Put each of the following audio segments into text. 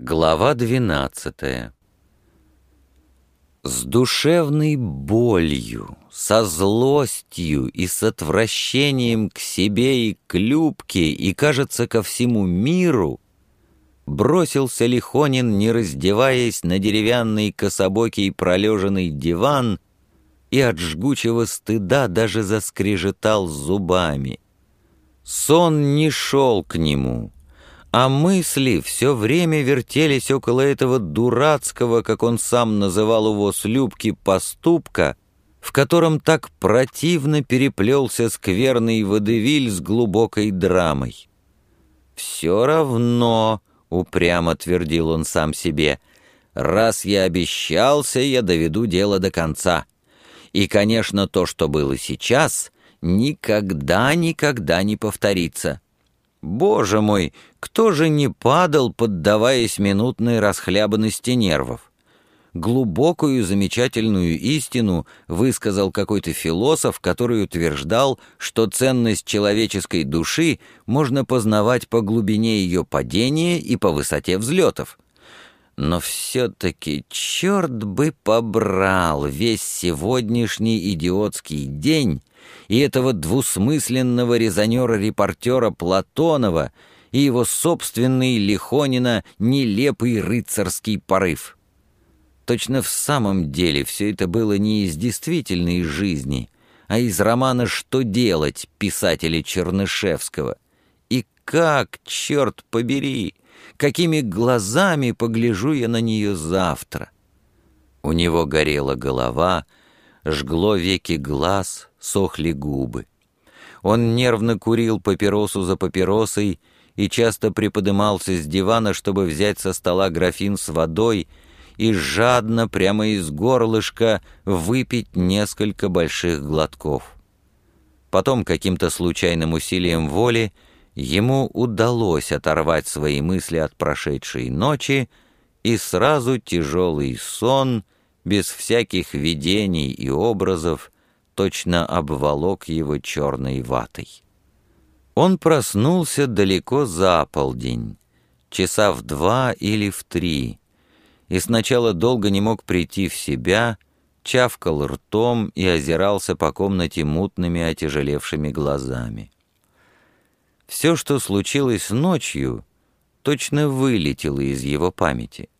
Глава двенадцатая С душевной болью, со злостью и с отвращением к себе и к Любке, и, кажется, ко всему миру, бросился Лихонин, не раздеваясь, на деревянный кособокий пролеженный диван и от жгучего стыда даже заскрежетал зубами. Сон не шел к нему — а мысли все время вертелись около этого дурацкого, как он сам называл его с поступка, в котором так противно переплелся скверный водевиль с глубокой драмой. «Все равно», — упрямо твердил он сам себе, — «раз я обещался, я доведу дело до конца. И, конечно, то, что было сейчас, никогда-никогда не повторится». Боже мой, кто же не падал, поддаваясь минутной расхлябанности нервов? Глубокую замечательную истину высказал какой-то философ, который утверждал, что ценность человеческой души можно познавать по глубине ее падения и по высоте взлетов. Но все-таки черт бы побрал весь сегодняшний идиотский день и этого двусмысленного резонера-репортера Платонова и его собственный Лихонина нелепый рыцарский порыв. Точно в самом деле все это было не из действительной жизни, а из романа «Что делать» писателя Чернышевского. И как, черт побери, какими глазами погляжу я на нее завтра? У него горела голова, жгло веки глаз, сохли губы. Он нервно курил папиросу за папиросой и часто приподымался с дивана, чтобы взять со стола графин с водой и жадно, прямо из горлышка, выпить несколько больших глотков. Потом каким-то случайным усилием воли ему удалось оторвать свои мысли от прошедшей ночи, и сразу тяжелый сон, без всяких видений и образов, точно обволок его черной ватой. Он проснулся далеко за полдень, часа в два или в три, и сначала долго не мог прийти в себя, чавкал ртом и озирался по комнате мутными отяжелевшими глазами. Все, что случилось ночью, точно вылетело из его памяти —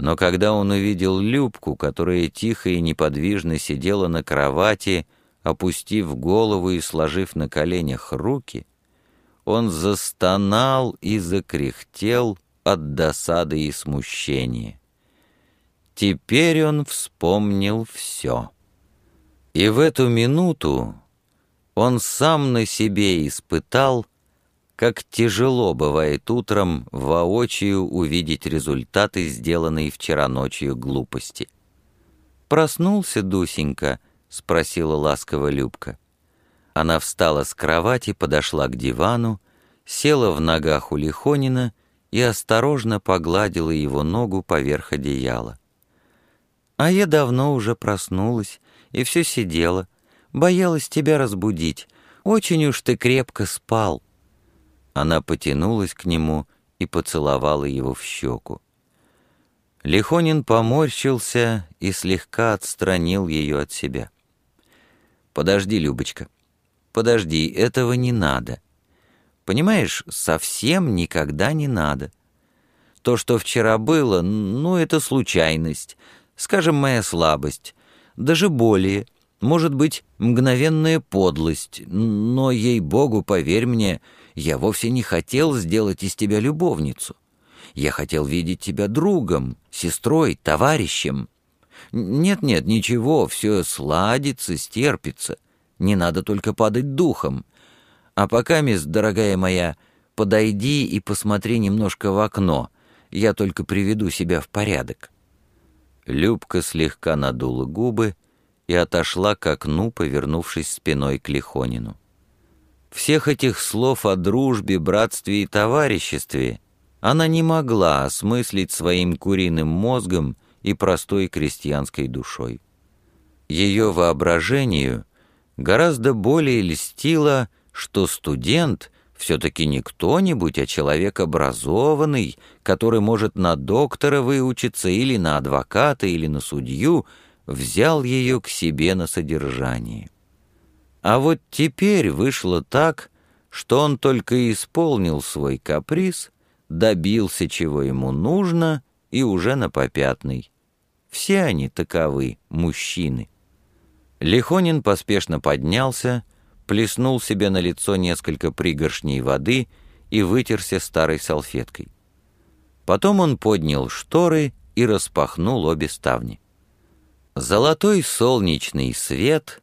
но когда он увидел Любку, которая тихо и неподвижно сидела на кровати, опустив голову и сложив на коленях руки, он застонал и закряхтел от досады и смущения. Теперь он вспомнил все. И в эту минуту он сам на себе испытал, как тяжело бывает утром воочию увидеть результаты, сделанные вчера ночью глупости. «Проснулся, Дусенька?» — спросила ласково Любка. Она встала с кровати, подошла к дивану, села в ногах у Лихонина и осторожно погладила его ногу поверх одеяла. «А я давно уже проснулась и все сидела, боялась тебя разбудить. Очень уж ты крепко спал». Она потянулась к нему и поцеловала его в щеку. Лихонин поморщился и слегка отстранил ее от себя. «Подожди, Любочка, подожди, этого не надо. Понимаешь, совсем никогда не надо. То, что вчера было, ну, это случайность, скажем, моя слабость, даже более, может быть, мгновенная подлость, но, ей-богу, поверь мне, — я вовсе не хотел сделать из тебя любовницу. Я хотел видеть тебя другом, сестрой, товарищем. Нет-нет, ничего, все сладится, стерпится. Не надо только падать духом. А пока, мисс, дорогая моя, подойди и посмотри немножко в окно. Я только приведу себя в порядок». Любка слегка надула губы и отошла к окну, повернувшись спиной к Лихонину. Всех этих слов о дружбе, братстве и товариществе она не могла осмыслить своим куриным мозгом и простой крестьянской душой. Ее воображению гораздо более льстило, что студент Все-таки не кто-нибудь, а человек образованный, который может на доктора выучиться или на адвоката, или на судью, взял ее к себе на содержание. А вот теперь вышло так, что он только исполнил свой каприз, добился, чего ему нужно, и уже на попятный. Все они таковы, мужчины. Лихонин поспешно поднялся, плеснул себе на лицо несколько пригоршней воды и вытерся старой салфеткой. Потом он поднял шторы и распахнул обе ставни. Золотой солнечный свет,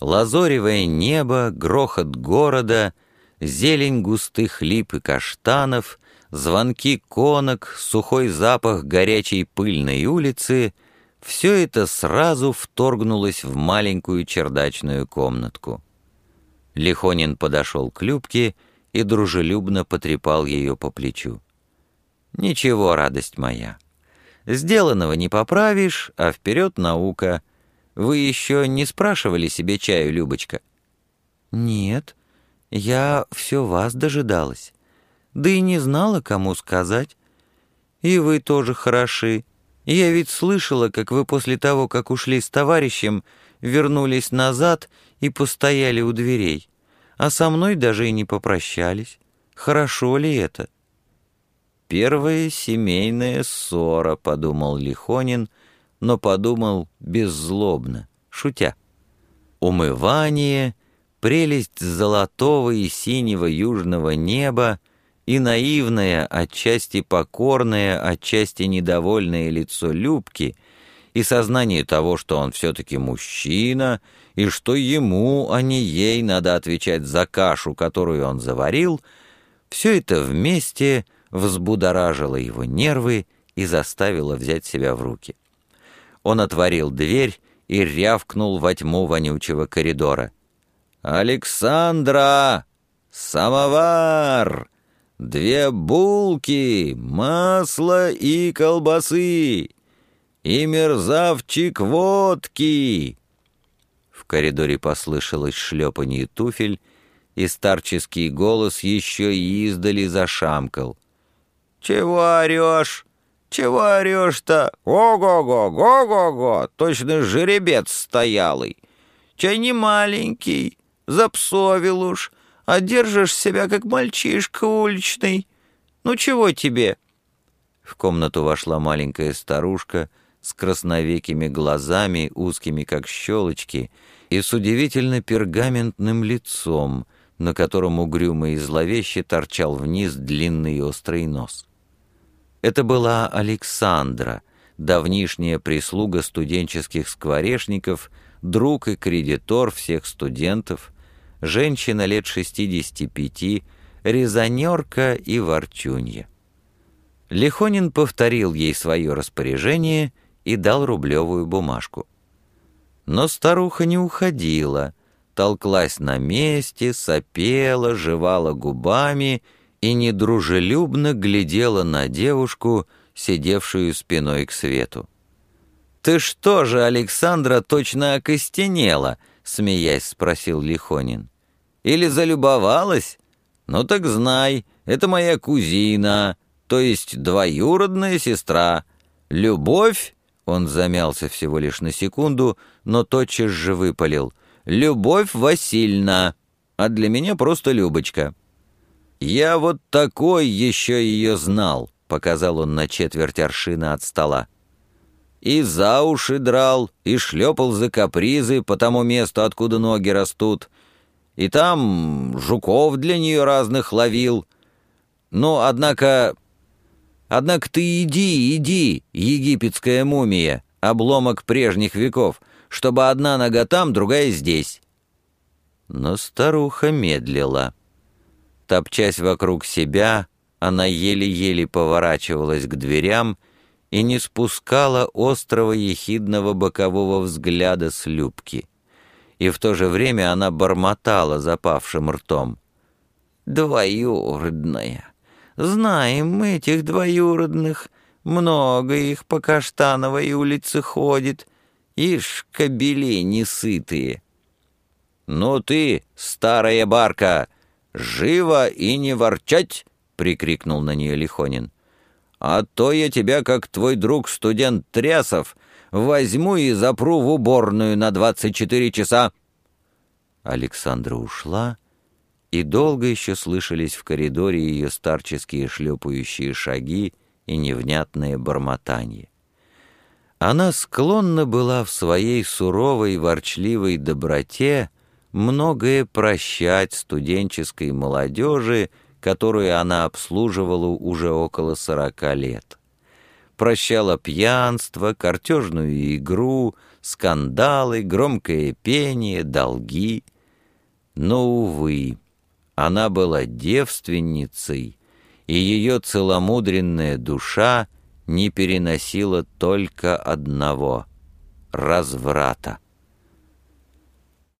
лазоревое небо, грохот города, зелень густых лип и каштанов, звонки конок, сухой запах горячей пыльной улицы — все это сразу вторгнулось в маленькую чердачную комнатку. Лихонин подошел к Любке и дружелюбно потрепал ее по плечу. «Ничего, радость моя. Сделанного не поправишь, а вперед наука. Вы еще не спрашивали себе чаю, Любочка?» «Нет, я все вас дожидалась. Да и не знала, кому сказать. И вы тоже хороши. Я ведь слышала, как вы после того, как ушли с товарищем, вернулись назад и постояли у дверей, а со мной даже и не попрощались. Хорошо ли это? «Первая семейная ссора», — подумал Лихонин, но подумал беззлобно, шутя. Умывание, прелесть золотого и синего южного неба и наивное, отчасти покорное, отчасти недовольное лицо Любки — и сознание того, что он все-таки мужчина, и что ему, а не ей, надо отвечать за кашу, которую он заварил, все это вместе взбудоражило его нервы и заставило взять себя в руки. Он отворил дверь и рявкнул во тьму вонючего коридора. «Александра! Самовар! Две булки, масло и колбасы! и мерзавчик водки!» В коридоре послышалось шлепанье туфель, и старческий голос еще и издали зашамкал. «Чего орешь? Чего орешь-то? Ого-го, го-го-го! Точно жеребец стоялый! Чай не маленький, запсовил уж, а держишь себя как мальчишка уличный. Ну чего тебе?» В комнату вошла маленькая старушка — с красновекими глазами, узкими как щелочки, и с удивительно пергаментным лицом, на котором угрюмо и зловеще торчал вниз длинный острый нос. Это была Александра, давнишняя прислуга студенческих скворечников, друг и кредитор всех студентов, женщина лет 65, резонерка и ворчунья. Лихонин повторил ей свое распоряжение — и дал рублевую бумажку. Но старуха не уходила, толклась на месте, сопела, жевала губами и недружелюбно глядела на девушку, сидевшую спиной к свету. «Ты что же, Александра, точно окостенела?» — смеясь спросил Лихонин. «Или залюбовалась? Ну так знай, это моя кузина, то есть двоюродная сестра. Любовь он замялся всего лишь на секунду, но тотчас же выпалил. «Любовь Васильевна, а для меня просто Любочка». «Я вот такой еще ее знал», — показал он на четверть аршина от стола. «И за уши драл, и шлепал за капризы по тому месту, откуда ноги растут, и там жуков для нее разных ловил. Но, однако, Однако ты иди, иди, египетская мумия, обломок прежних веков, чтобы одна нога там, другая здесь». Но старуха медлила. Топчась вокруг себя, она еле-еле поворачивалась к дверям и не спускала острого ехидного бокового взгляда с Любки. И в то же время она бормотала запавшим ртом. «Двоюродная! Знаем мы этих двоюродных, много их по Каштановой улице ходит. Ишь, кобели несытые. «Ну ты, старая барка, «Живо и не ворчать!» — прикрикнул на нее Лихонин. «А то я тебя, как твой друг-студент Трясов, возьму и запру в уборную на двадцать четыре часа». Александра ушла, и долго еще слышались в коридоре ее старческие шлепающие шаги и невнятное бормотание. Она склонна была в своей суровой ворчливой доброте многое прощать студенческой молодежи, которую она обслуживала уже около сорока лет. Прощала пьянство, картежную игру, скандалы, громкое пение, долги. Но, увы, она была девственницей, и ее целомудренная душа не переносила только одного — разврата.